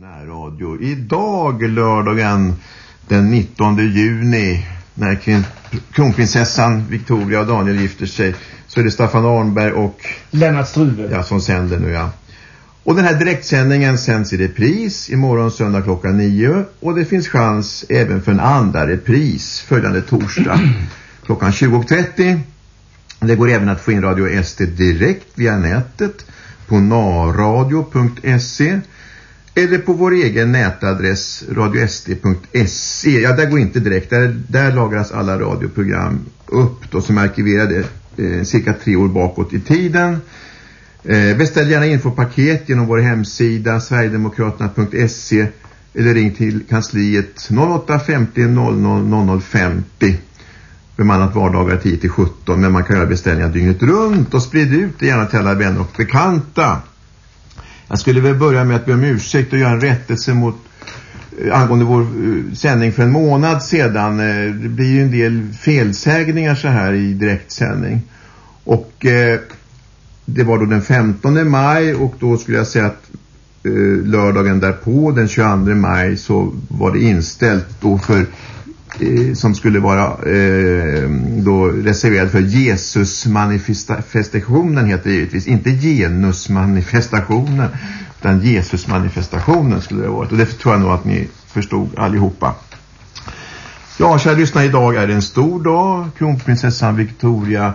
Närradio. Idag lördagen den 19 juni när kronprinsessan Victoria och Daniel gifter sig så är det Staffan Arnberg och Lennart Struve ja, som sänder nu ja. Och den här direktsändningen sänds i repris imorgon söndag klockan nio och det finns chans även för en andra repris följande torsdag klockan 20.30. Det går även att få in Radio SD direkt via nätet på narradio.se eller på vår egen nätadress radiosd.se. Ja, där går inte direkt. Där, där lagras alla radioprogram upp då som är arkiverade eh, cirka tre år bakåt i tiden. Eh, beställ gärna infopaket genom vår hemsida sverigedemokraterna.se eller ring till kansliet 0850 00 0050 bemannat vardagar 10 till 17 men man kan göra beställningar dygnet runt och sprid ut det gärna till alla vänner och bekanta. Jag skulle väl börja med att be om ursäkt och göra en rättelse mot eh, angående vår eh, sändning för en månad sedan. Eh, det blir ju en del felsägningar så här i direktsändning. Och eh, det var då den 15 maj och då skulle jag säga att lördagen därpå, den 22 maj, så var det inställt då för Eh, som skulle vara eh, då reserverad för Jesusmanifestationen heter det givetvis, inte genusmanifestationen utan Jesusmanifestationen skulle det ha varit och det tror jag nog att ni förstod allihopa. Ja, kära lyssnare, idag är det en stor dag. Kronprinsessan Victoria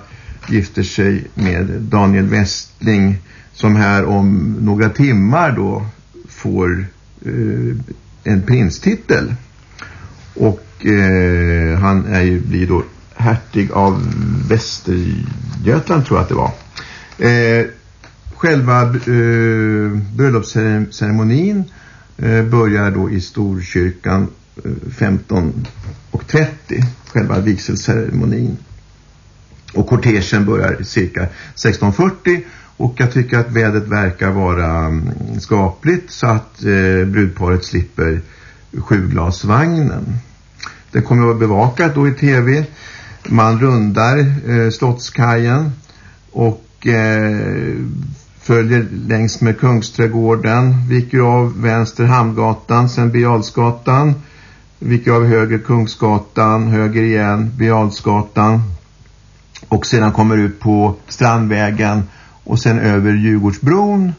gifter sig med Daniel Westling som här om några timmar då får eh, en prinstitel. Och eh, han är ju, blir då hertig av Västergötland tror jag att det var. Eh, själva eh, bröllopsceremonin eh, börjar då i Storkyrkan eh, 15.30, själva vigselceremonin. Och kortegen börjar cirka 16.40 och jag tycker att vädret verkar vara mm, skapligt så att eh, brudparet slipper sjuglasvagnen. Det kommer att vara bevakat då i tv. Man rundar eh, Slottskajen och eh, följer längs med Kungsträdgården, viker av vänster Hamngatan, sen Bialsgatan, viker av höger Kungsgatan, höger igen Bialsgatan och sedan kommer ut på Strandvägen och sen över Djurgårdsbron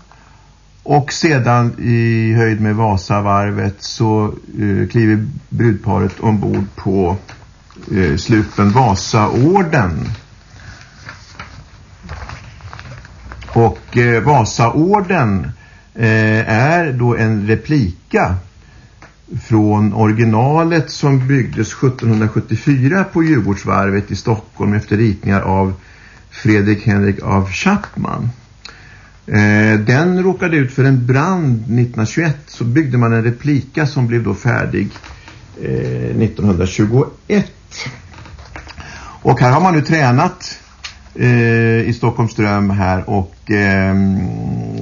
och sedan i höjd med Vasavarvet så eh, kliver brudparet ombord på eh, slupen Vasaorden. Och eh, Vasaorden eh, är då en replika från originalet som byggdes 1774 på Djurgårdsvarvet i Stockholm efter ritningar av Fredrik Henrik av Chapman. Eh, den råkade ut för en brand 1921 så byggde man en replika som blev då färdig eh, 1921. Och här har man nu tränat eh, i Stockholmström här och eh,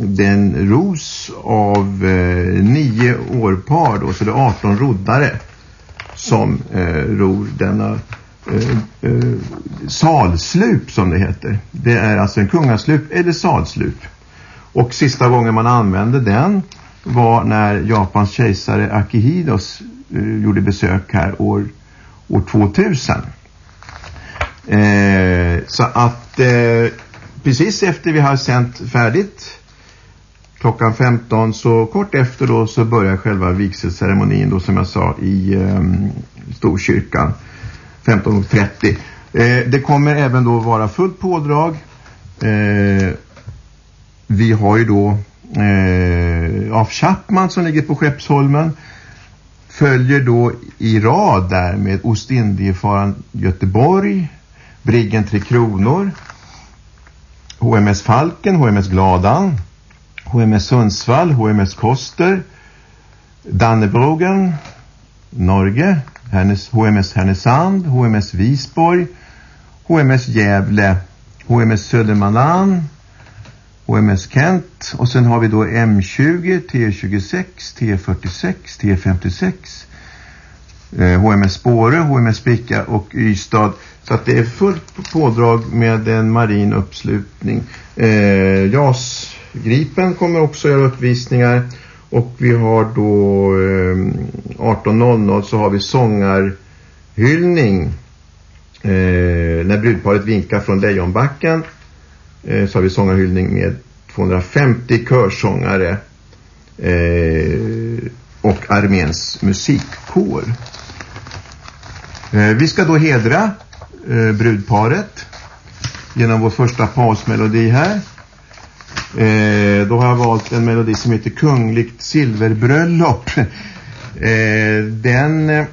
den ros av eh, nio årpar då så det är 18 roddare som eh, ror denna eh, eh, salslup som det heter. Det är alltså en kungaslup eller salslup. Och sista gången man använde den var när Japans kejsare Akihidos eh, gjorde besök här år, år 2000. Eh, så att eh, precis efter vi har sänt färdigt klockan 15 så kort efter då så börjar själva vigselceremonin då som jag sa i eh, Storkyrkan 15.30. Eh, det kommer även då vara fullt pådrag eh, vi har ju då eh, av Chapman som ligger på Skeppsholmen följer då i rad där med Ostindiefaran Göteborg, Briggen Tre Kronor, HMS Falken, HMS Gladan, HMS Sundsvall, HMS Koster, Dannebrogen, Norge, HMS Härnösand, HMS Visborg, HMS Gävle, HMS Södermanland, HMS Kent och sen har vi då M20, T26, T46, T56 eh, HMS Spåre, HMS Spicka och Ystad så att det är fullt pådrag med en marin uppslutning. Eh, JAS Gripen kommer också göra uppvisningar Och vi har då eh, 18.00 så har vi sångarhyllning. Eh, när brudparet vinkar från Lejonbacken eh, så har vi sångarhyllning med 250 körsångare eh, och arméns musikkår. Eh, vi ska då hedra eh, brudparet genom vår första pausmelodi här. Eh, då har jag valt en melodi som heter Kungligt silverbröllop. Eh, den eh,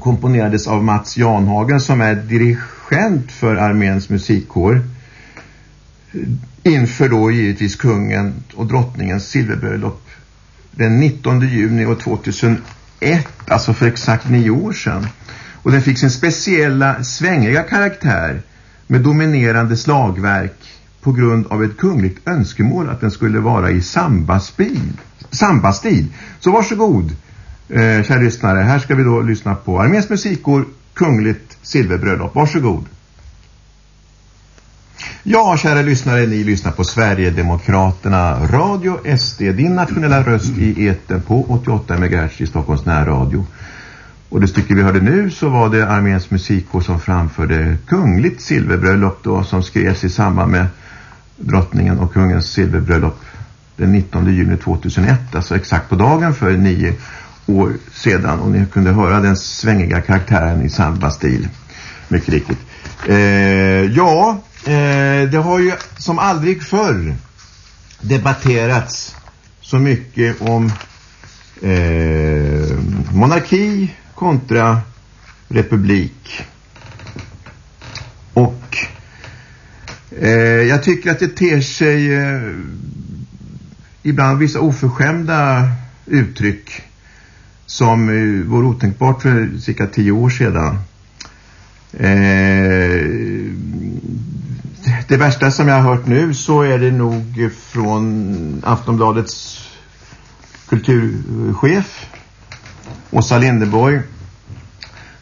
komponerades av Mats Janhagen som är dirigent för arméns musikkår. Inför då givetvis kungen och drottningens silverbröllop den 19 juni år 2001, alltså för exakt nio år sedan. Och den fick sin speciella svängiga karaktär med dominerande slagverk på grund av ett kungligt önskemål att den skulle vara i sambastil. sambastil. Så varsågod, eh, kära lyssnare. Här ska vi då lyssna på Arméns musikkår, Kungligt silverbröllop. Varsågod. Ja, kära lyssnare, ni lyssnar på Sverigedemokraterna Radio SD, din nationella röst i eten på 88 MHz i Stockholms närradio. Och det stycke vi hörde nu så var det arméns musikkår som framförde kungligt silverbröllop då som skrevs i samband med drottningen och kungens silverbröllop den 19 juni 2001, alltså exakt på dagen för nio år sedan. Och ni kunde höra den svängiga karaktären i sambastil. Mycket riktigt. Eh, ja, eh, det har ju som aldrig förr debatterats så mycket om eh, monarki kontra republik. Och eh, jag tycker att det ter sig eh, ibland vissa oförskämda uttryck som eh, var otänkbart för cirka tio år sedan. Eh, det värsta som jag har hört nu så är det nog från Aftonbladets kulturchef Åsa Lindeborg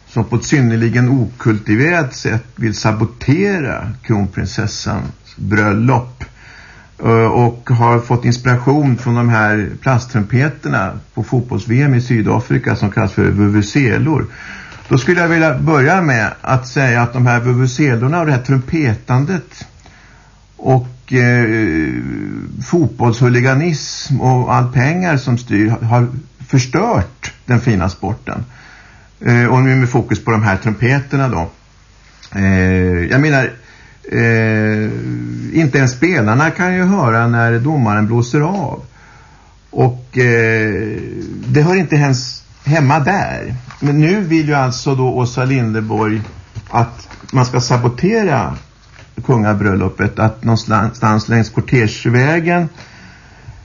som på ett synnerligen okultiverat sätt vill sabotera kronprinsessans bröllop eh, och har fått inspiration från de här plasttrumpeterna på fotbolls-VM i Sydafrika som kallas för vuvuzelor. Då skulle jag vilja börja med att säga att de här vuvuzelorna och det här trumpetandet och eh, fotbollshuliganism och all pengar som styr har förstört den fina sporten. Eh, och nu med fokus på de här trumpeterna då. Eh, jag menar, eh, inte ens spelarna kan ju höra när domaren blåser av. Och eh, det hör inte ens hemma där. Men nu vill ju alltså då Åsa Lindeborg att man ska sabotera kungabröllopet. Att någonstans längs kortegevägen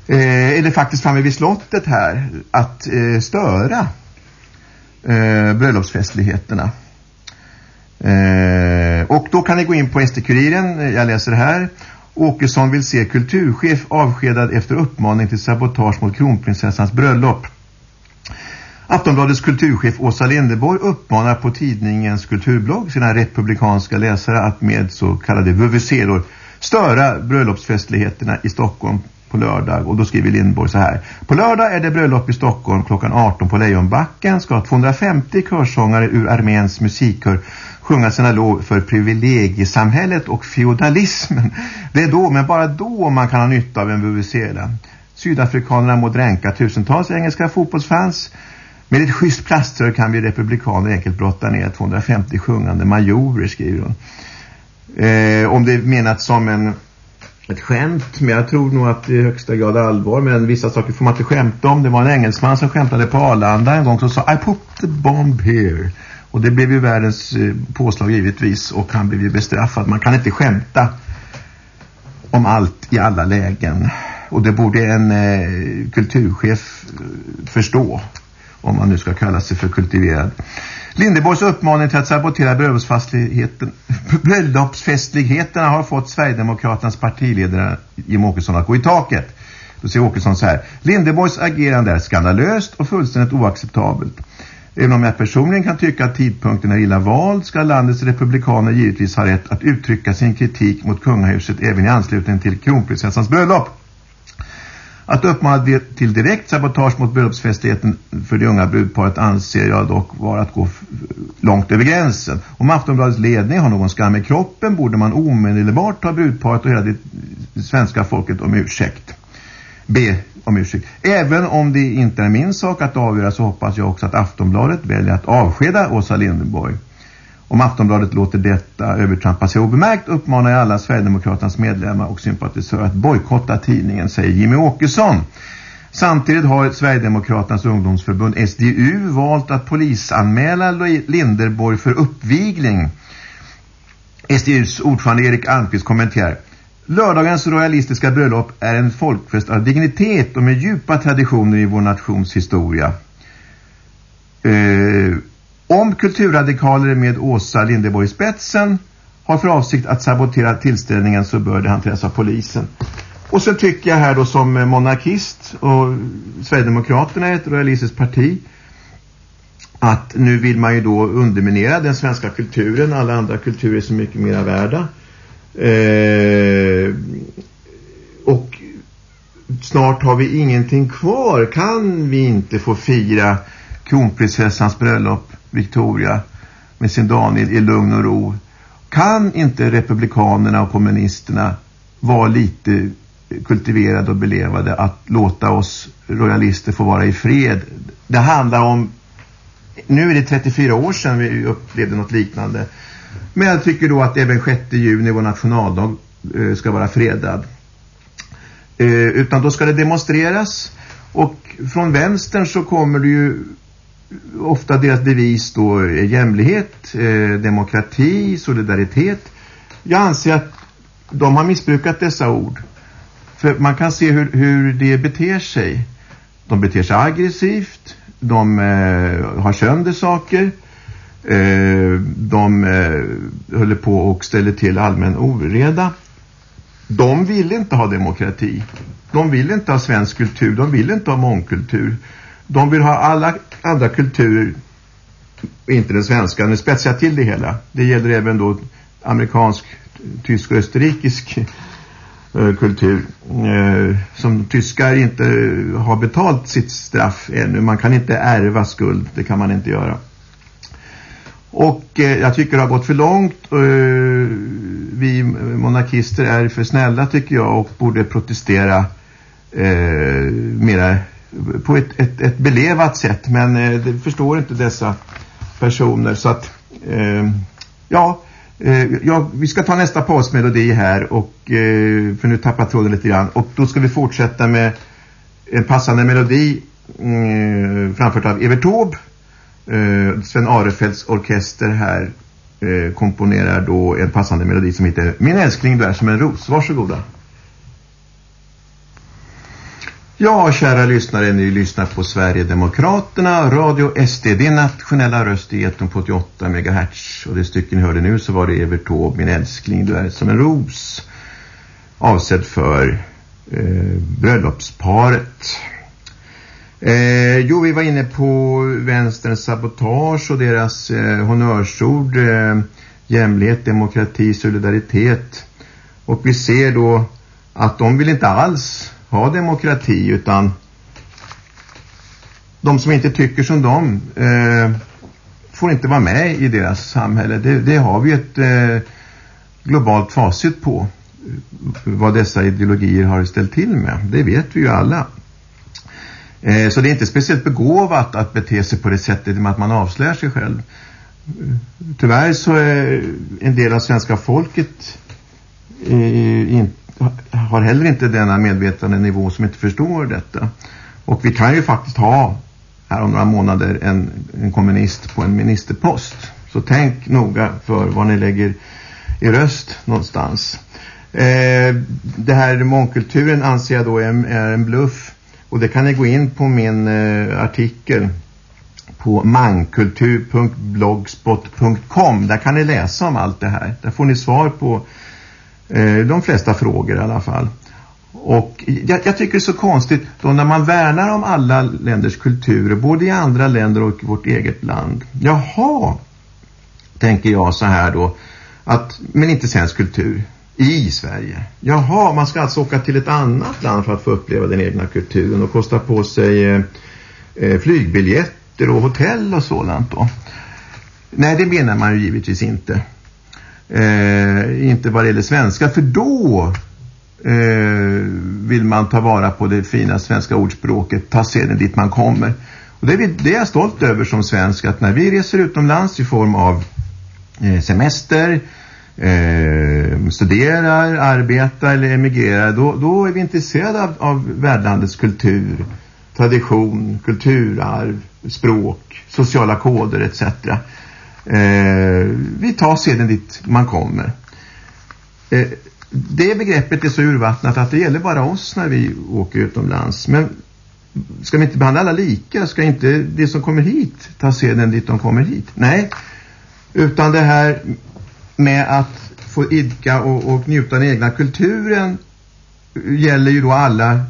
eh, eller faktiskt framme vid slottet här att eh, störa eh, bröllopsfestligheterna. Eh, och då kan ni gå in på SD-kuriren, jag läser här. Åkesson vill se kulturchef avskedad efter uppmaning till sabotage mot kronprinsessans bröllop. Aftonbladets kulturchef Åsa Lindeborg uppmanar på tidningens kulturblogg sina republikanska läsare att med så kallade vuvuzelor störa bröllopsfestligheterna i Stockholm på lördag och då skriver Lindborg så här. På lördag är det bröllop i Stockholm klockan 18 på Lejonbacken ska 250 körsångare ur arméns musikkör sjunga sina lov för privilegiesamhället och feodalismen. Det är då, men bara då man kan ha nytta av en vuvuzela. Sydafrikanerna må dränka tusentals engelska fotbollsfans. Med ett schysst plaströr kan vi republikaner enkelt brotta ner 250 sjungande majorer, skriver hon. Eh, om det är menat som en ett skämt, men jag tror nog att det är i högsta grad allvar. Men vissa saker får man inte skämta om. Det var en engelsman som skämtade på Arlanda en gång som sa I put the bomb here. Och det blev ju världens eh, påslag givetvis och han blev ju bestraffad. Man kan inte skämta om allt i alla lägen. Och det borde en eh, kulturchef eh, förstå om man nu ska kalla sig för kultiverad. Lindeborgs uppmaning till att sabotera bröllopsfestligheterna har fått Sverigedemokraternas partiledare Jim Åkesson att gå i taket. Då säger Åkesson så här. Lindeborgs agerande är skandalöst och fullständigt oacceptabelt. Även om jag personligen kan tycka att tidpunkten är illa vald ska landets republikaner givetvis ha rätt att uttrycka sin kritik mot kungahuset även i anslutning till kronprinsessans bröllop. Att uppmana till direkt sabotage mot bröllopsfestigheten för det unga brudparet anser jag dock vara att gå långt över gränsen. Om Aftonbladets ledning har någon skam i kroppen borde man omedelbart ta brudparet och hela det svenska folket om ursäkt. B. Om ursäkt. Även om det inte är min sak att avgöra så hoppas jag också att Aftonbladet väljer att avskeda Åsa Lindenborg. Om Aftonbladet låter detta övertrampa sig obemärkt uppmanar jag alla Sverigedemokraternas medlemmar och sympatisörer att bojkotta tidningen, säger Jimmy Åkesson. Samtidigt har Sverigedemokraternas ungdomsförbund SDU valt att polisanmäla Linderborg för uppvigling. SDUs ordförande Erik Almqvist kommenterar. Lördagens royalistiska bröllop är en folkfest av dignitet och med djupa traditioner i vår nations historia. Uh, om kulturradikaler med Åsa Lindeborg i spetsen har för avsikt att sabotera tillställningen så bör det hanteras av polisen. Och så tycker jag här då som monarkist och Sverigedemokraterna är ett royalistiskt parti att nu vill man ju då underminera den svenska kulturen. Alla andra kulturer är så mycket mer värda. Eh, och snart har vi ingenting kvar. Kan vi inte få fira kronprinsessans bröllop Victoria med sin Daniel i lugn och ro. Kan inte republikanerna och kommunisterna vara lite kultiverade och belevade att låta oss royalister få vara i fred? Det handlar om, nu är det 34 år sedan vi upplevde något liknande. Men jag tycker då att även 6 juni, vår nationaldag, eh, ska vara fredad. Eh, utan då ska det demonstreras och från vänstern så kommer det ju ofta deras devis då är jämlikhet, eh, demokrati, solidaritet. Jag anser att de har missbrukat dessa ord. För man kan se hur, hur det beter sig. De beter sig aggressivt, de eh, har sönder saker, eh, de eh, håller på och ställer till allmän oreda. De vill inte ha demokrati. De vill inte ha svensk kultur, de vill inte ha mångkultur. De vill ha alla andra kulturer, inte den svenska. Nu spetsar jag till det hela. Det gäller även då amerikansk, tysk och österrikisk eh, kultur eh, som tyskar inte har betalt sitt straff ännu. Man kan inte ärva skuld, det kan man inte göra. Och eh, jag tycker det har gått för långt. Vi monarkister är för snälla tycker jag och borde protestera eh, mera på ett, ett, ett belevat sätt men eh, det förstår inte dessa personer. Så att eh, ja, eh, ja vi ska ta nästa pausmelodi här och eh, för nu tappar tråden lite grann. Och då ska vi fortsätta med en passande melodi mm, framfört av Evert Taube. Eh, Sven Arefelds orkester här eh, komponerar då en passande melodi som heter Min älskling du är som en ros, varsågoda. Ja, kära lyssnare, ni lyssnar på Sverigedemokraterna, Radio SD, din nationella röst i 188 MHz. Och det stycken ni hörde nu så var det Evert Taube, min älskling, du är som en ros. Avsedd för eh, bröllopsparet. Eh, jo, vi var inne på vänsterns sabotage och deras eh, honnörsord. Eh, jämlikhet, demokrati, solidaritet. Och vi ser då att de vill inte alls ha demokrati utan de som inte tycker som de eh, får inte vara med i deras samhälle. Det, det har vi ett eh, globalt facit på vad dessa ideologier har ställt till med. Det vet vi ju alla. Eh, så det är inte speciellt begåvat att bete sig på det sättet med att man avslöjar sig själv. Tyvärr så är en del av svenska folket eh, inte har heller inte denna medvetande nivå som inte förstår detta. Och vi kan ju faktiskt ha här om några månader en, en kommunist på en ministerpost. Så tänk noga för var ni lägger i röst någonstans. Eh, det här mångkulturen anser jag då är, är en bluff. Och det kan ni gå in på min eh, artikel på mankultur.blogspot.com. Där kan ni läsa om allt det här. Där får ni svar på Eh, de flesta frågor i alla fall. Och jag, jag, tycker det är så konstigt då när man värnar om alla länders kulturer, både i andra länder och i vårt eget land. Jaha, tänker jag så här då, att, men inte svensk kultur. i Sverige. Jaha, man ska alltså åka till ett annat land för att få uppleva den egna kulturen och kosta på sig eh, eh flygbiljetter och hotell och sådant då. Nej, det menar man ju givetvis inte. Eh, inte vad det gäller svenska, för då eh, vill man ta vara på det fina svenska ordspråket, ta seden dit man kommer. Och det är, det är jag stolt över som svensk, att när vi reser utomlands i form av eh, semester, eh, studerar, arbetar eller emigrerar, då, då är vi intresserade av, av värdlandets kultur, tradition, kulturarv, språk, sociala koder etc. Eh, vi tar sedan dit man kommer. Eh, det begreppet är så urvattnat att det gäller bara oss när vi åker utomlands. Men ska vi inte behandla alla lika? Ska inte det som kommer hit ta sedan dit de kommer hit? Nej, utan det här med att få idka och, och njuta den egna kulturen gäller ju då alla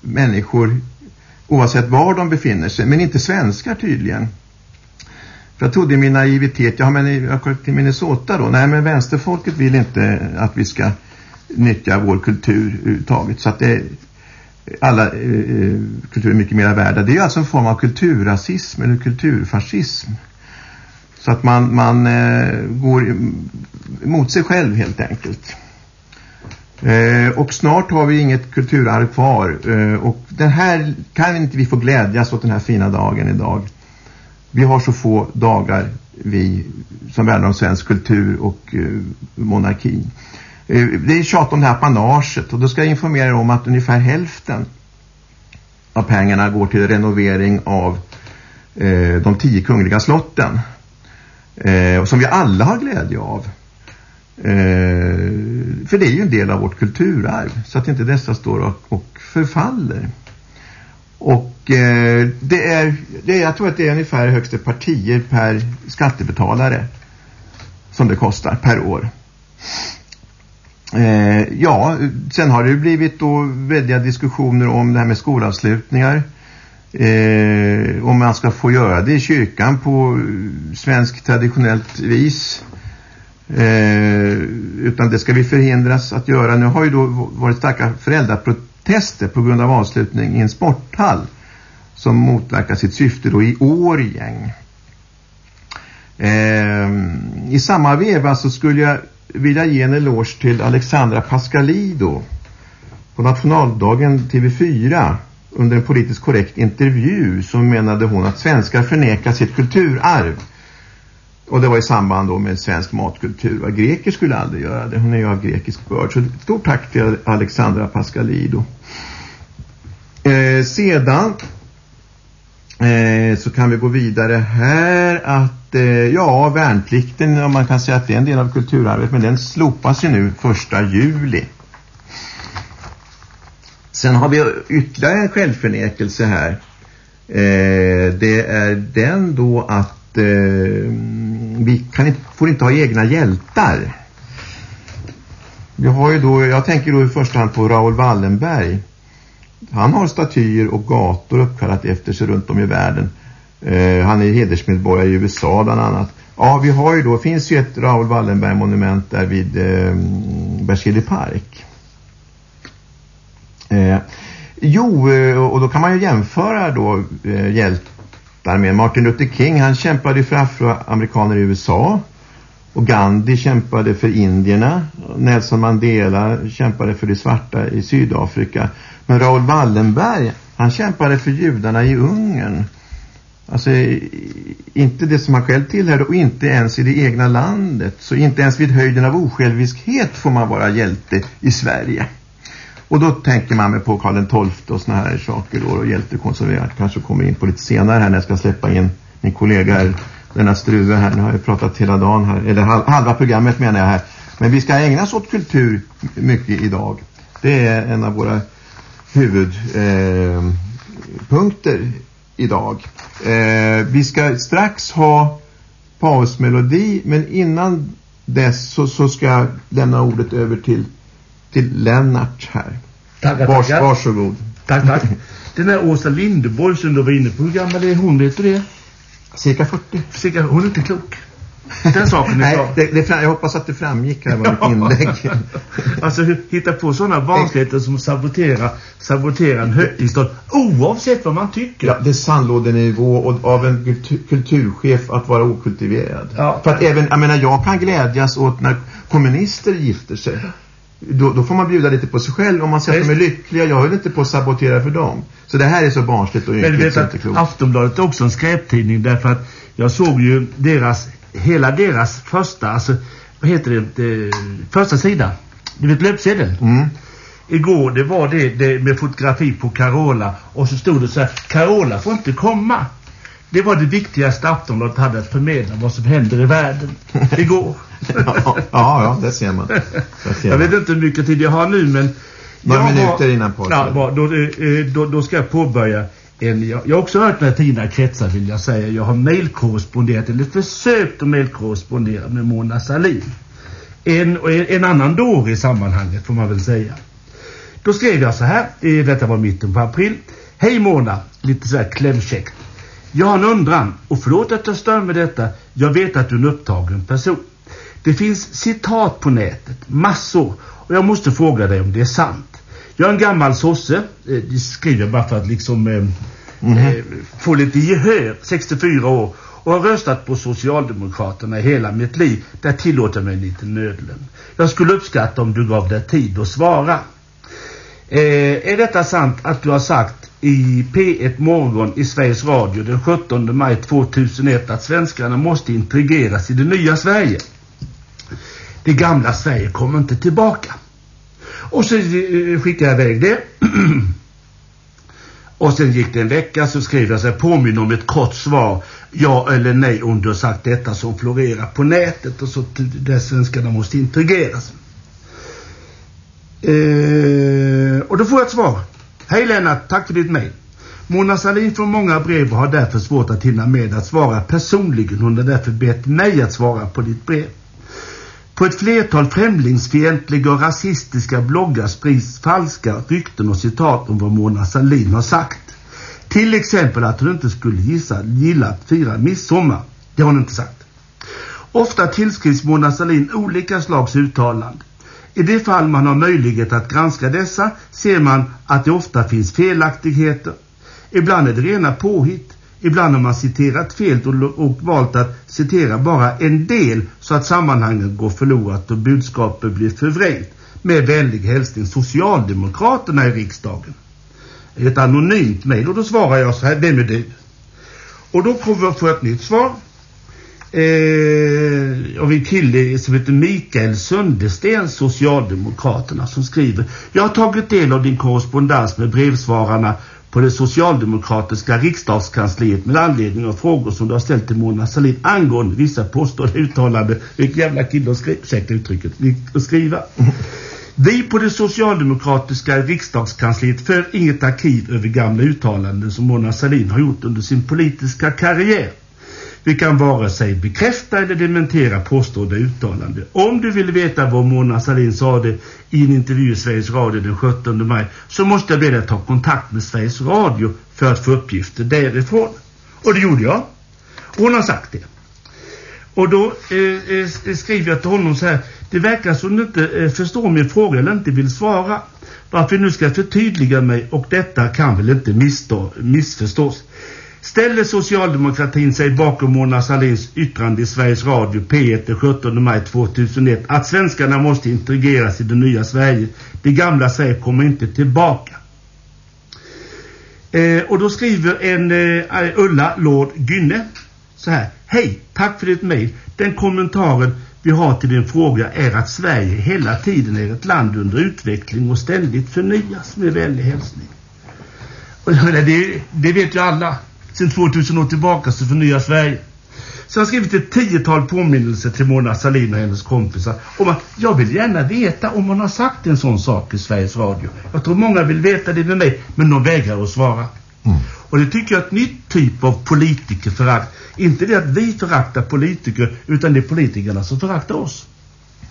människor oavsett var de befinner sig, men inte svenskar tydligen. För jag trodde i min naivitet, ja men jag kom till Minnesota då, nej men vänsterfolket vill inte att vi ska nyttja vår kultur överhuvudtaget. Så att det, alla eh, eh, kulturer är mycket mer värda. Det är alltså en form av kulturrasism eller kulturfascism. Så att man, man eh, går mot sig själv helt enkelt. Eh, och snart har vi inget kulturarv kvar. Eh, och den här kan inte vi få glädjas åt den här fina dagen idag. Vi har så få dagar vi som värnar om svensk kultur och eh, monarki. Eh, det är tjat om det här panaget och då ska jag informera er om att ungefär hälften av pengarna går till renovering av eh, de tio kungliga slotten. Eh, som vi alla har glädje av. Eh, för det är ju en del av vårt kulturarv så att inte dessa står och, och förfaller. Och eh, det, är, det är, jag tror att det är ungefär högst ett partier per skattebetalare som det kostar per år. Eh, ja, sen har det blivit då väldiga diskussioner om det här med skolavslutningar. Eh, om man ska få göra det i kyrkan på svensk traditionellt vis. Eh, utan det ska vi förhindras att göra. Nu har ju då varit starka föräldraprotester på grund av avslutning i en sporthall som motverkar sitt syfte då i Årgäng. Eh, I samma veva så skulle jag vilja ge en eloge till Alexandra Pascalido på nationaldagen TV4 under en politiskt korrekt intervju så menade hon att svenskar förnekar sitt kulturarv. Och det var i samband då med svensk matkultur. Greker skulle aldrig göra det. Hon är ju av grekisk börd. Så stort tack till Alexandra Pascalido. Eh, sedan eh, så kan vi gå vidare här att eh, ja, värnplikten om man kan säga att det är en del av kulturarvet men den slopas ju nu första juli. Sen har vi ytterligare en självförnekelse här. Eh, det är den då att eh, vi kan inte, får inte ha egna hjältar. Vi har ju då, jag tänker då i första hand på Raoul Wallenberg. Han har statyer och gator uppkallat efter sig runt om i världen. Eh, han är hedersmedborgare i USA bland annat. Ja, vi har ju då, finns ju ett Raoul Wallenberg-monument där vid eh, Berzelii Park. Eh, jo, eh, och då kan man ju jämföra då eh, hjältar med Martin Luther King. Han kämpade ju för afroamerikaner i USA. Och Gandhi kämpade för indierna. Nelson Mandela kämpade för de svarta i Sydafrika. Men Raoul Wallenberg, han kämpade för judarna i Ungern. Alltså inte det som han själv tillhörde och inte ens i det egna landet. Så inte ens vid höjden av osjälviskhet får man vara hjälte i Sverige. Och då tänker man med på Karl XII och såna här saker då, och hjältekonserverat. kanske kommer in på lite senare här när jag ska släppa in min kollega här, denna Struve här. Nu har jag pratat hela dagen här, eller halva programmet menar jag här. Men vi ska ägna oss åt kultur mycket idag. Det är en av våra huvudpunkter eh, idag. Eh, vi ska strax ha pausmelodi men innan dess så, så ska jag lämna ordet över till till Lennart här. Tackar, Vars, tackar. Varsågod. Tack, tack. Den där Åsa Lindeborg som du var inne på, hur gammal är hon, vet du det? Cirka 40. Cirka, hon är inte klok. Den saken är Nej, klar. det, det, fram- jag hoppas att det framgick här av mitt inlägg. Alltså hitta på sådana vanligheter som saboterar, saboterar en högtidsdag oavsett vad man tycker. Ja, det är sandlådenivå och av en kultur, kulturchef att vara okultiverad. Ja. För att även, jag menar, jag kan glädjas åt när kommunister gifter sig. Då, då får man bjuda lite på sig själv om man säger att de är lyckliga. Jag höll inte på att sabotera för dem. Så det här är så barnsligt och Men du ynkligt vet så att inte klokt. Aftonbladet är också en skräptidning därför att jag såg ju deras, hela deras första, alltså vad heter det, första sida. Du vet löpsedeln. Mm. Igår det var det, det med fotografi på Carola och så stod det så här, Carola får inte komma. Det var det viktigaste Aftonbladet hade att förmedla vad som händer i världen. Igår. ja, ja, det ser man. Det ser Jag man. vet inte hur mycket tid jag har nu men Några minuter innan pausen. Ja, bara, då, eh, då, då ska jag påbörja en, jag, jag har också hört den här fina kretsar vill jag säga. Jag har mailkorresponderat eller försökt att mailkorrespondera med Mona Sahlin. En, en annan dåre i sammanhanget får man väl säga. Då skrev jag så här, eh, detta var mitten på april. Hej Mona, lite så här klämkäckt. Jag har en undran och förlåt att jag stör med detta. Jag vet att du är en upptagen person. Det finns citat på nätet, massor. Och jag måste fråga dig om det är sant. Jag är en gammal sosse, eh, det skriver jag bara för att liksom eh, eh, få lite gehör, 64 år. Och har röstat på Socialdemokraterna hela mitt liv. Där tillåter mig en liten nödlön. Jag skulle uppskatta om du gav dig tid att svara. Eh, är detta sant att du har sagt i P1 Morgon i Sveriges Radio den 17 maj 2001 att svenskarna måste integreras i det nya Sverige? Det gamla Sverige kommer inte tillbaka. Och så eh, skickade jag iväg det. och sen gick det en vecka så skrev jag så här, påminn om ett kort svar. Ja eller nej om du har sagt detta som florerar på nätet och så där svenskarna måste integreras. Eh, och då får jag ett svar. Hej Lennart, tack för ditt mejl. Mona Sahlin får många brev och har därför svårt att hinna med att svara personligen. Hon har därför bett mig att svara på ditt brev. På ett flertal främlingsfientliga och rasistiska bloggar sprids falska rykten och citat om vad Mona Sahlin har sagt. Till exempel att hon inte skulle gissa, gilla att fira midsommar. Det har hon inte sagt. Ofta tillskrivs Mona Sahlin olika slags uttalanden. I det fall man har möjlighet att granska dessa ser man att det ofta finns felaktigheter. Ibland är det rena påhitt. Ibland har man citerat fel och, valt att citera bara en del så att sammanhanget går förlorat och budskapet blir förvrängt. Med vänlig hälsning Socialdemokraterna i riksdagen. Ett anonymt mejl och då svarar jag så här, vem är du? Och då kommer jag ett nytt svar. Eh, av en kille som heter Mikael Sundersten, Socialdemokraterna, som skriver Jag har tagit del av din korrespondens med brevsvararna på det socialdemokratiska riksdagskansliet med anledning av frågor som du har ställt till Mona Sahlin angående vissa påstådda uttalanden. Vilken jävla kille att skriva, ursäkta uttrycket, att skriva. Vi på det socialdemokratiska riksdagskansliet för inget arkiv över gamla uttalanden som Mona Sahlin har gjort under sin politiska karriär. Vi kan vare sig bekräfta eller dementera påstådda uttalande. Om du vill veta vad Mona Sahlin sade i en intervju i Sveriges Radio den 17 maj så måste jag be dig ta kontakt med Sveriges Radio för att få uppgifter därifrån. Och det gjorde jag. Och hon har sagt det. Och då eh, eh, skriver jag till honom så här. Det verkar som du inte eh, förstår min fråga eller inte vill svara. Varför nu ska förtydliga mig och detta kan väl inte missförstås. Ställer socialdemokratin sig bakom Mona Sahlins yttrande i Sveriges Radio P1 den 17 maj 2001 att svenskarna måste integreras i det nya Sverige. Det gamla Sverige kommer inte tillbaka. Eh, och då skriver en eh, Ulla Lord Gynne så här. Hej, tack för ditt mejl. Den kommentaren vi har till din fråga är att Sverige hela tiden är ett land under utveckling och ständigt förnyas med vänlig hälsning. Och det, det vet ju alla. Sen 2000 år tillbaka så förnyar Sverige. Så jag har skrivit ett tiotal påminnelser till Mona Sahlin och hennes kompisar om att jag vill gärna veta om hon har sagt en sån sak i Sveriges Radio. Jag tror många vill veta det med mig, men de vägrar att svara. Mm. Och det tycker jag är ett nytt typ av politikerförakt. Inte det att vi föraktar politiker, utan det är politikerna som föraktar oss.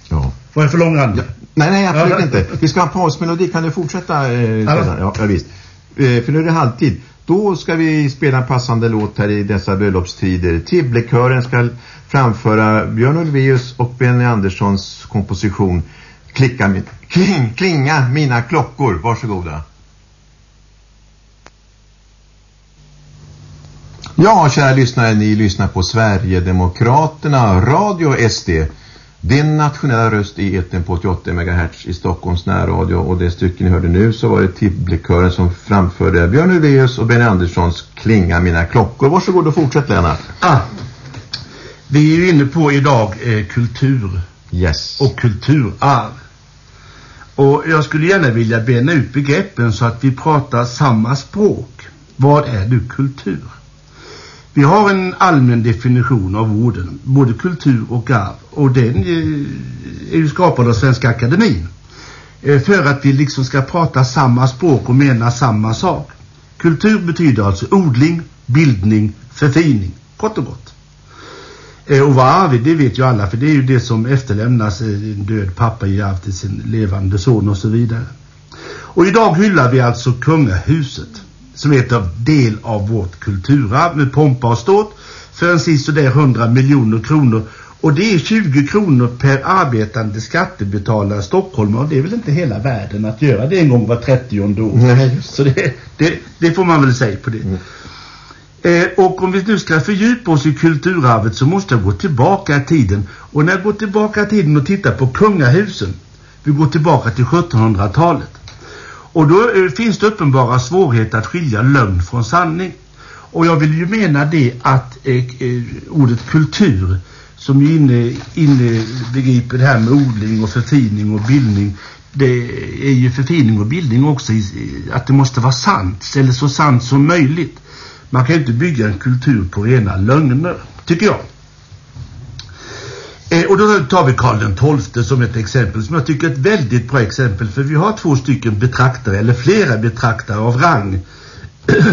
Ja. Var jag för långrandig? Ja. Nej, nej, absolut Ja. inte. Vi ska ha pausmelodi. Kan du fortsätta? Eh, Ja. ja, ja, visst. Eh, för nu är det halvtid då ska vi spela en passande låt här i dessa bröllopstider. Tibblekören ska framföra Björn Ulvaeus och Benny Anderssons komposition Klicka min, kling, Klinga mina klockor. Varsågoda. Ja, kära lyssnare, ni lyssnar på Sverigedemokraterna, Radio SD. Din nationella röst i eten på 88 MHz i Stockholms närradio och det stycke ni hörde nu så var det Tibblekören som framförde Björn Ulvaeus och Benny Anderssons Klinga mina klockor. Varsågod och fortsätt Lennart. Ah, vi är ju inne på idag eh, kultur yes. och kulturarv. Och jag skulle gärna vilja bena ut begreppen så att vi pratar samma språk. Vad är du kultur? Vi har en allmän definition av orden, både kultur och arv. Och den eh, är ju skapad av Svenska Akademin. Eh, för att vi liksom ska prata samma språk och mena samma sak. Kultur betyder alltså odling, bildning, förfining. Kort och gott. Eh, och vad arv är, det vet ju alla för det är ju det som efterlämnas en död pappa i arv till sin levande son och så vidare. Och idag hyllar vi alltså kungahuset som är ett del av vårt kulturarv med pompa och ståt för en sisådär 100 miljoner kronor och det är 20 kronor per arbetande skattebetalare Stockholm och det är väl inte hela världen att göra det en gång var 30 år. Nej. Så det, det, det, får man väl säga på det. Mm. Eh, och om vi nu ska fördjupa oss i kulturarvet så måste jag gå tillbaka i tiden. Och när jag går tillbaka i tiden och tittar på kungahusen, vi går tillbaka till 1700-talet. Och då eh, finns det uppenbara svårigheter att skilja lögn från sanning. Och jag vill ju mena det att eh, eh, ordet kultur som ju inne, inne begriper det här med odling och förfining och bildning det är ju förfining och bildning också i, att det måste vara sant eller så sant som möjligt. Man kan ju inte bygga en kultur på rena lögner, tycker jag. Eh, och då tar vi Karl den XII som ett exempel som jag tycker är ett väldigt bra exempel för vi har två stycken betraktare eller flera betraktare av rang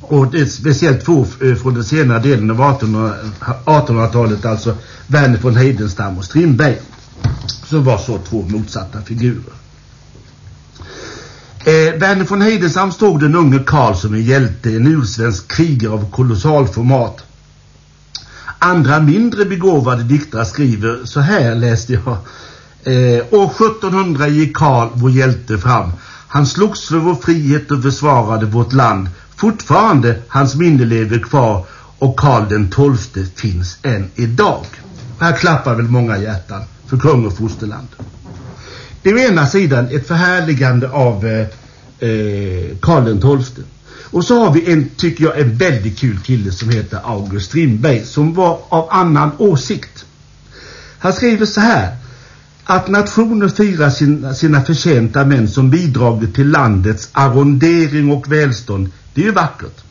och det är speciellt två eh, från den senare delen av 1800-talet alltså Werner von Heidenstam och Strindberg som var så två motsatta figurer. Eh, Werner von Heidenstam stod den unge Karl som en hjälte, en ursvensk krigare av kolossal format. Andra mindre begåvade diktare skriver så här läste jag. Eh, år 1700 gick Karl, vår hjälte, fram. Han slogs för vår frihet och försvarade vårt land. Fortfarande hans minne lever kvar och Karl den tolfte finns än idag. Här klappar väl många hjärtan för kung och fosterland. Det är å ena sidan ett förhärligande av eh, eh, Karl den tolfte. Och så har vi en, tycker jag, en väldigt kul kille som heter August Strindberg som var av annan åsikt. Han skriver så här. Att nationer firar sina, sina förtjänta män som bidragit till landets arrondering och välstånd, det är ju vackert.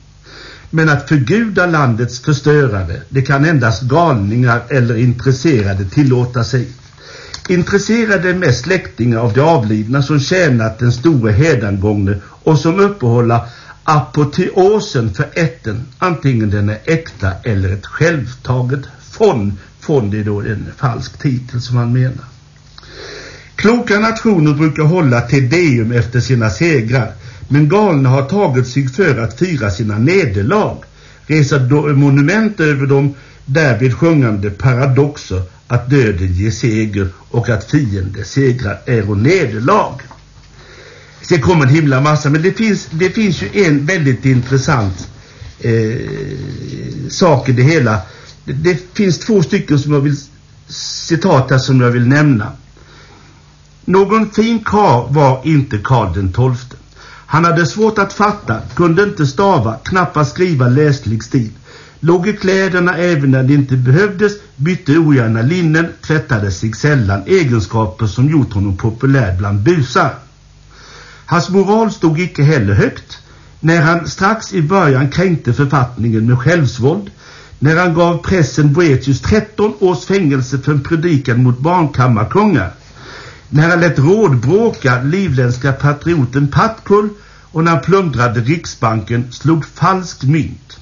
Men att förguda landets förstörare, det kan endast galningar eller intresserade tillåta sig. Intresserade är mest släktingar av de avlidna som tjänat den store hädangångne och som uppehåller apoteosen för ätten, antingen den är äkta eller ett självtaget fond. Fond är då en falsk titel som man menar. Kloka nationer brukar hålla till deum efter sina segrar, men galna har tagit sig för att fira sina nederlag, resa monument över dem, därvid sjungande paradoxer att döden ger seger och att fiende segrar är och nederlag. Sen kommer en himla massa, men det finns, det finns ju en väldigt intressant eh, sak i det hela. Det, det, finns två stycken som jag vill citat här som jag vill nämna. Någon fin kar var inte Karl den tolfte. Han hade svårt att fatta, kunde inte stava, knappast skriva läslig stil. Låg i kläderna även när det inte behövdes, bytte ogärna linnen, tvättade sig sällan, egenskaper som gjort honom populär bland busar. Hans moral stod icke heller högt. När han strax i början kränkte författningen med självsvåld, när han gav pressen Boetius 13 års fängelse för en predikan mot barnkammarkungar, när han lät rådbråka livländska patrioten Patkull och när han plundrade riksbanken slog falskt mynt.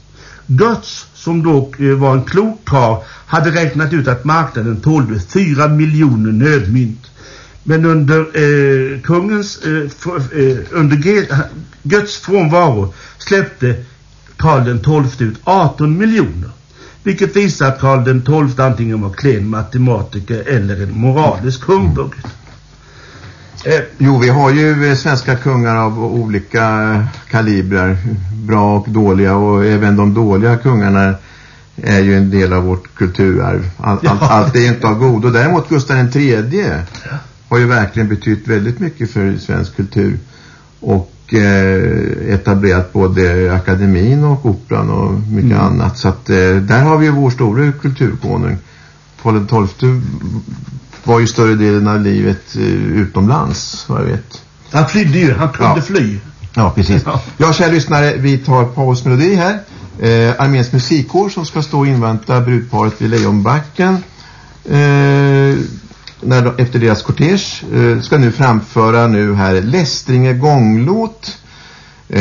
Götz, som då eh, var en klok kar, hade räknat ut att marknaden tålde fyra miljoner nödmynt. Men under eh, kungens, eh, för, eh, under Ge Götz frånvaro släppte Karl den XII ut 18 miljoner. Vilket visar att Karl den XII antingen var klen matematiker eller en moralisk humbug. Eh, jo, vi har ju eh, svenska kungar av olika kalibrar, bra och dåliga och även de dåliga kungarna är ju en del av vårt kulturarv. All, ja. allt, är inte av god. Och däremot Gustav III har ju verkligen betytt väldigt mycket för svensk kultur och eh, etablerat både akademin och operan och mycket mm. annat. Så att eh, där har vi ju vår stora kulturkonung. Karl XII var ju större delen av livet eh, utomlands, vad jag vet. Han flydde ju, han kunde ja. fly. Ja, precis. Ja. ja, kära lyssnare, vi tar pausmelodi här. Eh, Arméns musikkår som ska stå och invänta brudparet vid Lejonbacken. Eh, när de, efter deras kortege eh, ska nu framföra nu här Lästringe gånglåt. Eh,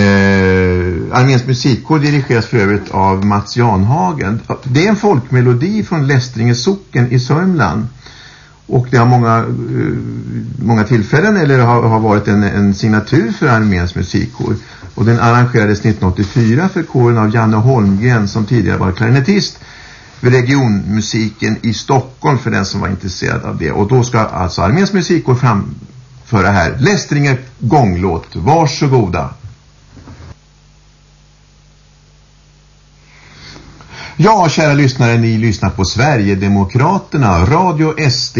Arméns musikkår dirigeras för övrigt av Mats Janhagen. Det är en folkmelodi från Lästringe socken i Sörmland. Och det har många, eh, många tillfällen eller har, har varit en, en signatur för arméns musikkår. Och den arrangerades 1984 för kåren av Janne Holmgren som tidigare var klarinettist regionmusiken i Stockholm för den som var intresserad av det. Och då ska alltså arméns musikkår framföra här Lästringe gånglåt. Varsågoda. Ja, kära lyssnare, ni lyssnar på Sverigedemokraterna, Radio SD.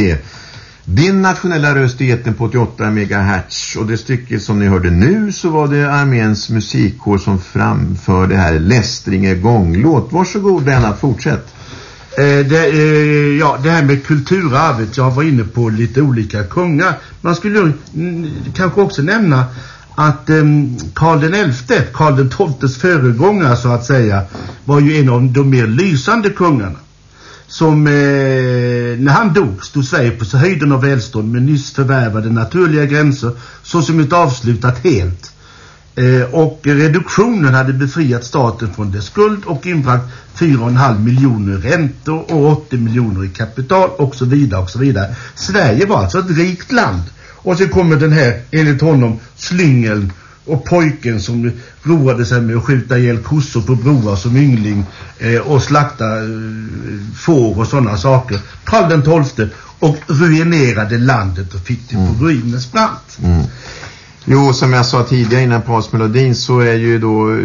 Din nationella röst i eten på 88 MHz. Och det stycket som ni hörde nu så var det arméns musikkår som framförde här Lästringe gånglåt. Varsågod Lennart, fortsätt. Eh, det, eh, ja, det här med kulturarvet, jag var inne på lite olika kungar. Man skulle mm, kanske också nämna att eh, Karl den XI, Karl den XIIs föregångare så att säga, var ju en av de mer lysande kungarna. Som eh, Eh, när han dog stod Sverige på så höjden av välstånd med nyss förvärvade naturliga gränser så som ett avslutat helt. Eh, och reduktionen hade befriat staten från dess skuld och inbragt 4,5 miljoner räntor och 80 miljoner i kapital och så vidare och så vidare. Sverige var alltså ett rikt land. Och så kommer den här, enligt honom, slyngeln och pojken som roade sig med att skjuta ihjäl kossor på broar som yngling eh, och slakta eh, får och sådana saker. Karl den XII och ruinerade landet och fick det mm. på ruinens brant. Mm. Jo, som jag sa tidigare innan pausmelodin så är ju då eh,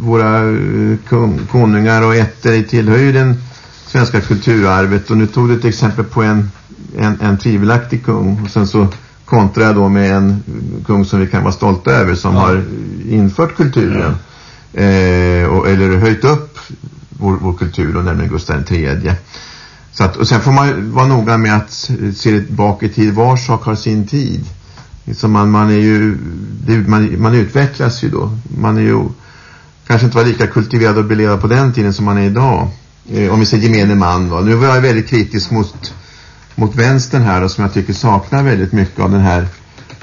våra eh, konungar och ätter tillhör ju den svenska kulturarvet och nu tog du ett exempel på en, en, en tvivelaktig kung och sen så kontra då med en kung som vi kan vara stolta över som ja. har infört kulturen ja. eh, och, eller höjt upp vår, vår kultur och nämligen Gustav III. Så att, och sen får man vara noga med att se bak i tid. Var sak har sin tid. Så man, man är ju man, man utvecklas ju då. Man är ju kanske inte var lika kultiverad och belevad på den tiden som man är idag. Eh, om vi säger gemene man då. Nu var jag väldigt kritisk mot mot vänstern här och som jag tycker saknar väldigt mycket av den här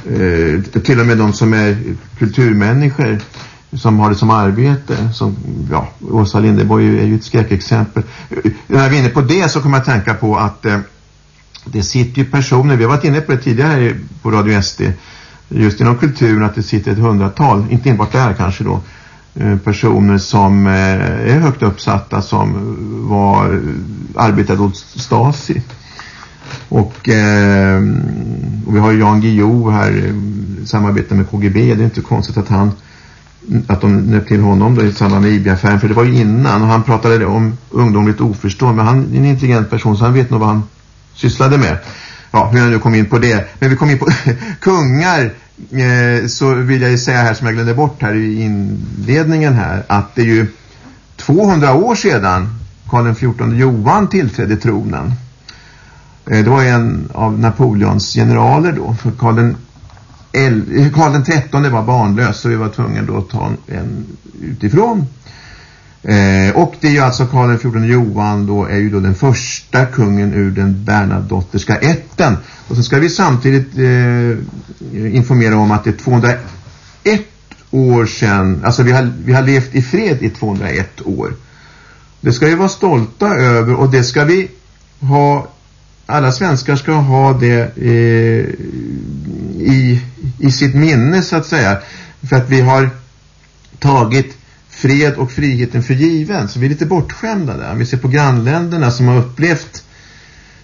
eh, till och med de som är kulturmänniskor som har det som arbete som, ja, Åsa Lindeborg är ju ett skräckexempel. När vi är inne på det så kommer jag tänka på att eh, det sitter ju personer, vi har varit inne på det tidigare på Radio SD just inom kulturen att det sitter ett hundratal, inte enbart där kanske då eh, personer som eh, är högt uppsatta som var eh, arbetade åt Stasi och, eh, och vi har ju Jan Guillou här eh, samarbetar med KGB. Det är inte konstigt att han att de nöp till honom då i samband med IB-affären för det var ju innan och han pratade om ungdomligt oförstånd men han är en intelligent person så han vet nog vad han sysslade med. Ja, hur jag nu kom in på det. Men vi kom in på kungar eh, så vill jag ju säga här som jag glömde bort här i inledningen här att det är ju 200 år sedan Karl XIV Johan tillträdde tronen. Eh, det var en av Napoleons generaler då. För Karl den, El, eh, Karl den trettonde var barnlös så vi var tvungna då att ta en utifrån. Eh, och det är ju alltså Karl den fjortonde Johan då är ju då den första kungen ur den Bernadotterska ätten. Och så ska vi samtidigt eh, informera om att det är 201 år sedan, alltså vi har, vi har levt i fred i 201 år. Det ska vi vara stolta över och det ska vi ha alla svenskar ska ha det eh, i, i sitt minne så att säga. För att vi har tagit fred och friheten för given. Så vi är lite bortskämda där. Vi ser på grannländerna som har upplevt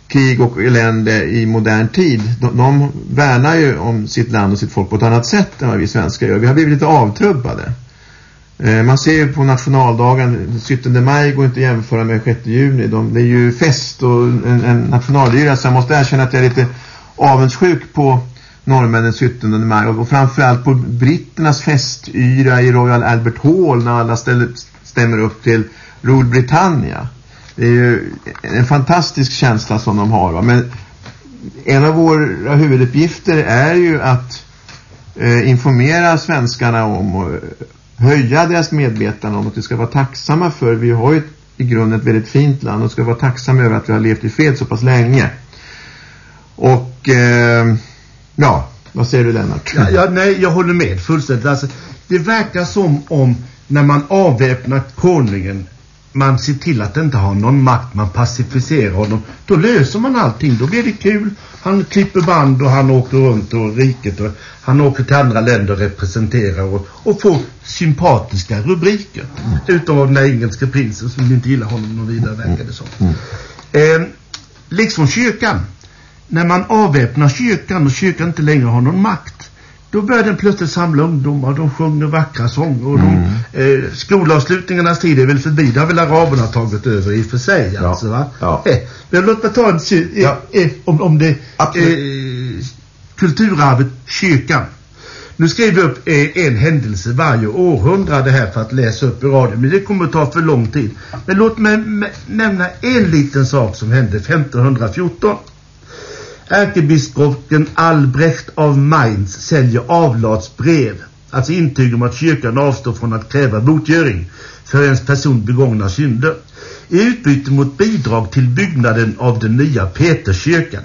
krig och elände i modern tid. De, de värnar ju om sitt land och sitt folk på ett annat sätt än vad vi svenskar gör. Vi har blivit lite avtrubbade. Eh, man ser ju på nationaldagen, 17 maj går inte att jämföra med 6 juni. De, det är ju fest och en, en nationaldyra så jag måste erkänna att jag är lite avundsjuk på norrmännen 17 maj och, och framförallt på britternas festyra i Royal Albert Hall när alla ställer, stämmer upp till Rule Britannia. Det är ju en fantastisk känsla som de har. Va? Men en av våra huvuduppgifter är ju att eh, informera svenskarna om och höja deras medvetande om att vi ska vara tacksamma för. Vi har ju i grunden ett väldigt fint land och ska vara tacksamma över att vi har levt i fred så pass länge. Och eh, ja, vad säger du Lennart? Ja, ja, nej, jag håller med fullständigt. Alltså, det verkar som om när man avväpnar konungen man ser till att inte ha någon makt, man pacificerar honom. Då löser man allting, då blir det kul. Han klipper band och han åker runt och riket och han åker till andra länder och representerar och, och får sympatiska rubriker. Mm. Utom den engelska prinsen som inte gillar honom någon vidare verkar det som. Mm. Eh, liksom kyrkan. När man avväpnar kyrkan och kyrkan inte längre har någon makt då börjar den plötsligt samla ungdomar. De sjunger vackra sånger. Och mm. de, eh, skolavslutningarnas tid är väl förbi. Det har väl araberna tagit över i och för sig. Ja. Alltså, va? Ja. Eh, men låt mig ta en eh, eh, om, om det eh, kulturarvet kyrkan. Nu skriver jag upp eh, en händelse varje århundrade här för att läsa upp i radio. Men det kommer att ta för lång tid. Men låt mig nämna en liten sak som hände 1514. Ärkebiskopen Albrecht av Mainz säljer avlatsbrev, alltså intyg om att kyrkan avstår från att kräva botgöring för ens person begångna synder, i utbyte mot bidrag till byggnaden av den nya Peterskyrkan.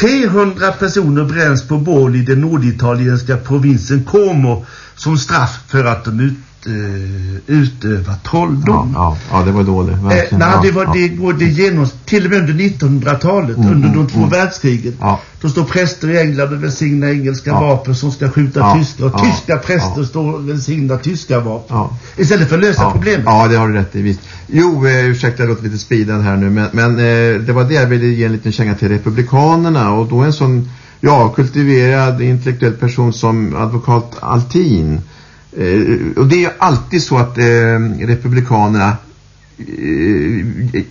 300 personer bränns på bål i den norditalienska provinsen Como som straff för att de uh, utöva trolldom. Ja, ja, ja, det var då det. Eh, nej, det var ja, det, ja. det genom, till och med under 1900-talet, mm, under de mm, två mm. världskrigen. Ja. Då står präster i England och välsignar engelska ja. vapen som ska skjuta ja. tyska. Och tyska präster står och välsignar tyska vapen. Istället för att lösa problemet. Ja, det har du rätt i, visst. Jo, eh, ursäkta jag låter lite speeden här nu. Men, men eh, det var det jag ville ge en liten känga till republikanerna. Och då en sån, ja, kultiverad intellektuell person som advokat Altin Eh, Eh, och det är ju alltid så att eh, republikanerna eh,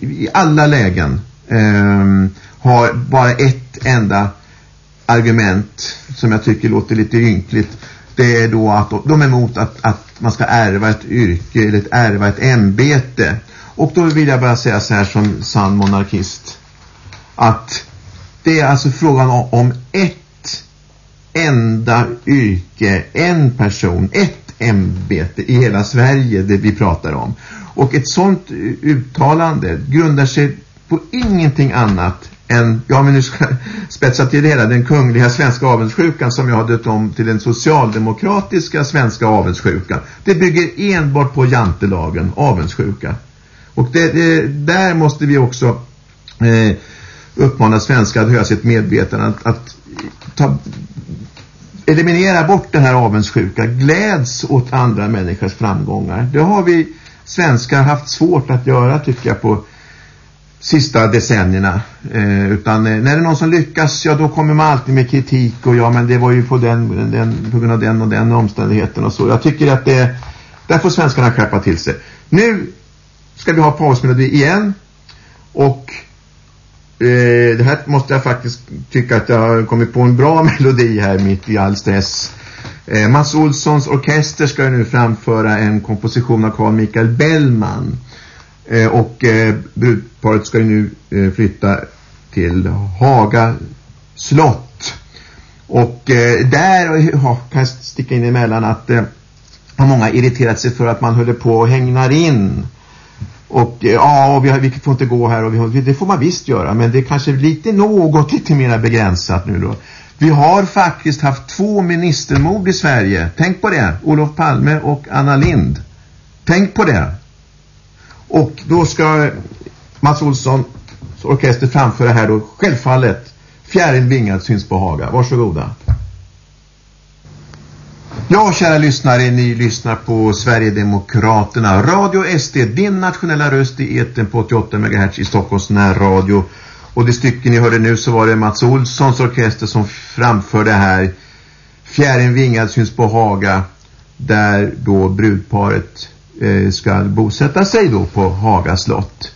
i alla lägen eh, har bara ett enda argument som jag tycker låter lite ynkligt. Det är då att de är emot att, att man ska ärva ett yrke eller ett ärva ett ämbete. Och då vill jag bara säga så här som sann monarkist. Att det är alltså frågan om, om ett enda yrke, en person, ett ämbete i hela Sverige det vi pratar om. Och ett sånt uttalande grundar sig på ingenting annat än, ja men nu ska spetsa till det hela, den kungliga svenska avundsjukan som jag har dött om till den socialdemokratiska svenska avundsjukan. Det bygger enbart på jantelagen, avundsjuka. Och det, det, där måste vi också eh, uppmana svenskar att höra sitt medvetande att, att ta eliminera bort den här avundsjuka, gläds åt andra människors framgångar. Det har vi svenskar haft svårt att göra tycker jag på sista decennierna. Eh, utan eh, när det är någon som lyckas, ja då kommer man alltid med kritik och ja men det var ju på, den, den, på grund av den och den omständigheten och så. Jag tycker att det, där får svenskarna skärpa till sig. Nu ska vi ha pausmelodi igen och Eh, det här måste jag faktiskt tycka att jag har kommit på en bra melodi här mitt i all stress. Eh, Mats Olssons orkester ska nu framföra en komposition av Carl Michael Bellman. Eh, och eh, brudparet ska nu eh, flytta till Haga slott. Och eh, där ja, kan jag sticka in emellan att eh, har många irriterat sig för att man höll på och hängnar in och eh, ja, ja, vi, vi får inte gå här och vi, det får man visst göra. Men det är kanske lite något lite mer begränsat nu då. Vi har faktiskt haft två ministermord i Sverige. Tänk på det. Olof Palme och Anna Lind. Tänk på det. Och då ska Mats Olssons orkester framföra här då självfallet Fjärilen vingad syns på Haga. Varsågoda. Ja, kära lyssnare, ni lyssnar på Sverigedemokraterna. Radio SD, din nationella röst i eten på 88 MHz i Stockholms närradio. Och det stycke ni hörde nu så var det Mats Olssons orkester som framförde här Fjärren vingad syns på Haga där då brudparet eh, ska bosätta sig då på Haga slott.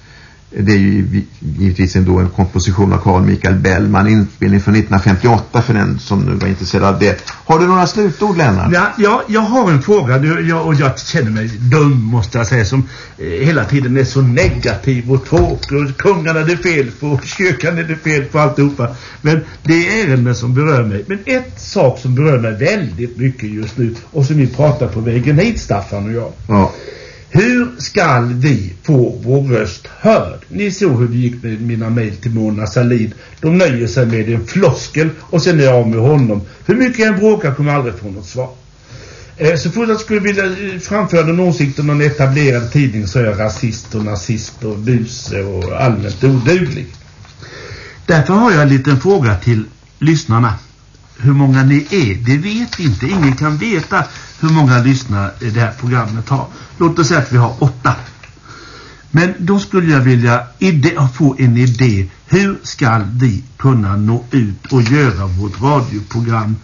Det är ju givetvis ändå en komposition av Carl Michael Bellman, inspelning från 1958 för den som nu var intresserad av det. Har du några slutord Lennart? Ja, ja jag har en fråga nu, jag, och jag känner mig dum måste jag säga som eh, hela tiden är så negativ och tråkig och kungarna är det fel på, kyrkan är det fel på alltihopa. Men det är ärenden som berör mig. Men ett sak som berör mig väldigt mycket just nu och som vi pratar på vägen hit Staffan och jag. Ja. Hur skall vi få vår röst hörd? Ni såg hur det gick med mina mejl till Mona Salid. De nöjer sig med en floskel och sen är jag av med honom. Hur mycket jag än bråkar kommer jag aldrig få något svar. Eh, så fort jag skulle vilja eh, framföra den åsikten om någon etablerad tidning så är jag rasist och nazist och buse och allmänt oduglig. Därför har jag en liten fråga till lyssnarna. Hur många ni är, det vet inte. Ingen kan veta hur många lyssnare det här programmet har. Låt oss säga att vi har åtta. Men då skulle jag vilja få en idé. Hur ska vi kunna nå ut och göra vårt radioprogram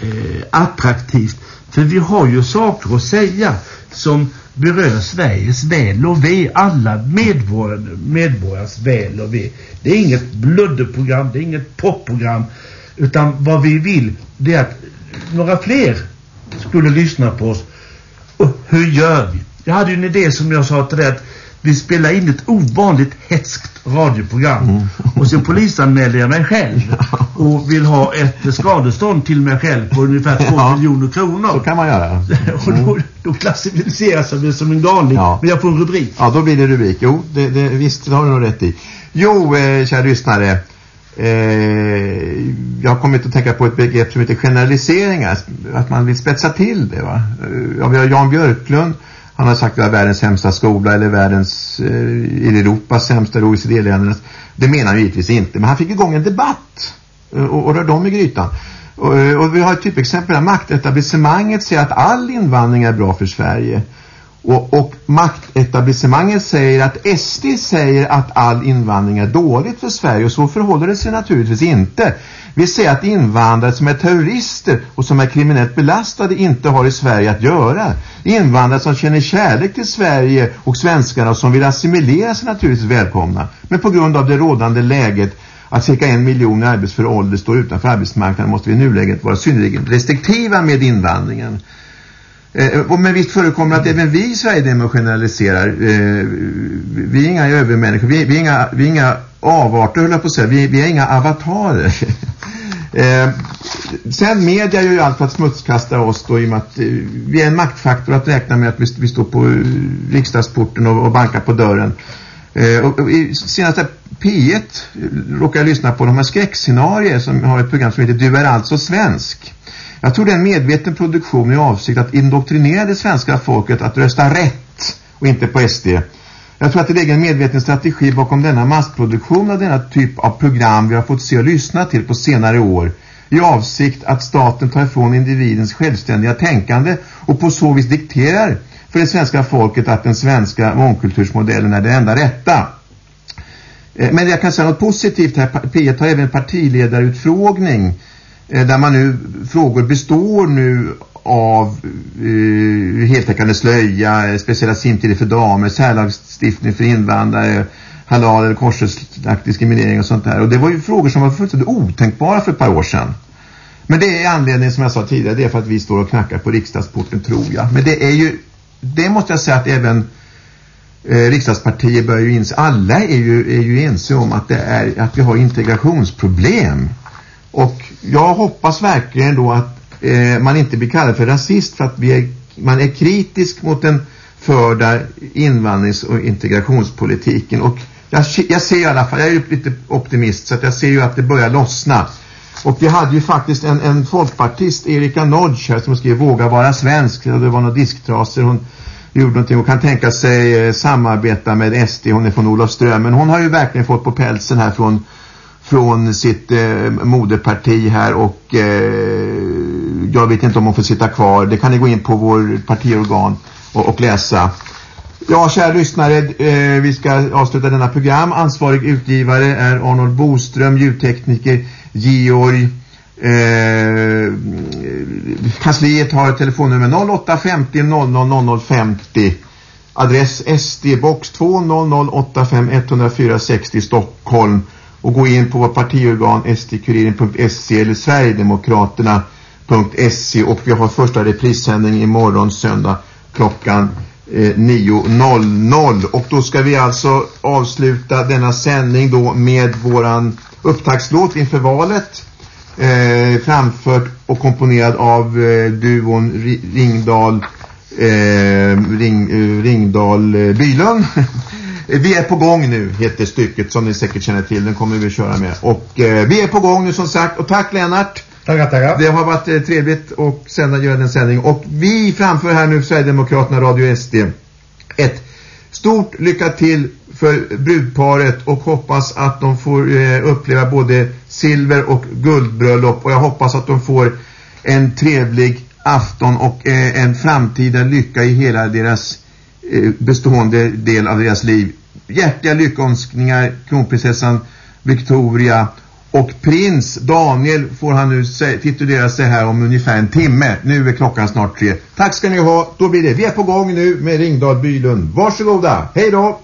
eh, attraktivt? För vi har ju saker att säga som berör Sveriges väl och ve. Alla medborgare, medborgares väl och ve. Det är inget bludderprogram, det är inget popprogram. Utan vad vi vill det är att några fler skulle lyssna på oss. Och hur gör vi? Jag hade ju en idé som jag sa till dig att vi spelar in ett ovanligt hetskt radioprogram. Mm. Och sen polisanmäler jag mig själv. Och vill ha ett skadestånd till mig själv på ungefär 2 ja, miljoner kronor. Så kan man göra. Mm. och då, då klassificeras jag som en galning. Ja. Men jag får en rubrik. Ja, då blir det rubrik. Jo, det, det, visst, det har du nog rätt i. Jo, eh, kära lyssnare. Eh, jag har kommit att tänka på ett begrepp som heter generaliseringar. Att man vill spetsa till det. Va? Eh, ja, vi har Jan Björklund. Han har sagt att vi har världens sämsta skola eller världens, eh, i Europas sämsta OECD-ländernas. Det menar han givetvis inte. Men han fick igång en debatt eh, och, och rörde om i grytan. Och, eh, och vi har ett typexempel här. Maktetablissemanget säger att all invandring är bra för Sverige. Och, och maktetablissemanget säger att SD säger att all invandring är dåligt för Sverige och så förhåller det sig naturligtvis inte. Vi säger att invandrare som är terrorister och som är kriminellt belastade inte har i Sverige att göra. Invandrare som känner kärlek till Sverige och svenskarna och som vill assimilera sig naturligtvis välkomna. Men på grund av det rådande läget att cirka en miljon i arbetsför ålder står utanför arbetsmarknaden måste vi i nuläget vara synnerligen restriktiva med invandringen. Eh, men visst förekommer att även vi i Sverige generaliserar. Eh, vi är inga övermänniskor. Vi, vi, är inga, vi är inga avarter, höll jag på att säga. Vi, vi är inga avatarer. eh, sen media gör ju allt för att smutskasta oss då, i och med att eh, vi är en maktfaktor att räkna med att vi, vi står på eh, riksdagsporten och, och bankar på dörren. Eh, och, och i senaste P1 råkar jag lyssna på de här skräckscenarier som har ett program som heter Du är alltså svensk. Jag tror det är en medveten produktion i avsikt att indoktrinera det svenska folket att rösta rätt och inte på SD. Jag tror att det ligger en medveten strategi bakom denna massproduktion av denna typ av program vi har fått se och lyssna till på senare år i avsikt att staten tar ifrån individens självständiga tänkande och på så vis dikterar för det svenska folket att den svenska mångkultursmodellen är det enda rätta. Eh, men jag kan säga något positivt här. P1 har även partiledarutfrågning Eh, där man nu, frågor består nu av eh, heltäckande slöja, eh, speciella simtider för damer, särlagstiftning för invandrare, halal eller korslagd diskriminering och sånt där. Och det var ju frågor som var fullständigt otänkbara för ett par år sedan. Men det är anledningen som jag sa tidigare, det är för att vi står och knackar på riksdagsporten tror jag. Men det är ju, det måste jag säga att även eh, riksdagspartier börjar ju inse, alla är ju, är ju ense om att det är, att vi har integrationsproblem. Och jag hoppas verkligen då att eh, man inte blir kallad för rasist för att vi är, man är kritisk mot den förda invandrings- och integrationspolitiken. Och jag, jag ser i alla fall, jag är ju lite optimist så att jag ser ju att det börjar lossna. Och vi hade ju faktiskt en, en folkpartist, Erika Nodge här, som skrev Våga vara svensk. Det var några disktraser hon gjorde någonting och kan tänka sig eh, samarbeta med SD. Hon är från Olofström. Men hon har ju verkligen fått på pälsen här från, från sitt eh, moderparti här och eh, jag vet inte om hon får sitta kvar. Det kan ni gå in på vår partiorgan och, och läsa. Ja, kära lyssnare, eh, vi ska avsluta denna program. Ansvarig utgivare är Arnold Boström, ljudtekniker Georg. Eh, kansliet har telefonnummer 0850 00 0050. Adress SD box 2008510460 104 60 Stockholm. Och gå in på vår partiorgan sdkuriren.se eller Sverigedemokraterna.se och vi har första reprissändning imorgon söndag klockan eh, 9.00 och då ska vi alltså avsluta denna sändning då med våran upptaktslåt inför valet eh, framfört och komponerad av eh, duon Ringdal eh, Ring, eh, Ringdal eh, Bylund. Vi är på gång nu heter stycket som ni säkert känner till den kommer vi köra med och eh, vi är på gång nu som sagt och tack Lennart Tackar, tackar. Det har varit eh, trevligt och sända göra den sändning. Och vi framför här nu Sverigedemokraterna Radio SD. Ett stort lycka till för brudparet och hoppas att de får eh, uppleva både silver och guldbröllop. Och jag hoppas att de får en trevlig afton och eh, en framtida lycka i hela deras eh, Eh, bestående del av deras liv. Hjärtliga lyckönskningar kronprinsessan Victoria och prins Daniel får han nu titulera sig här om ungefär en timme. Nu är klockan snart tre. Tack ska ni ha. Då blir det. Vi är på gång nu med Ringdal Bylund. Varsågoda. Hej då!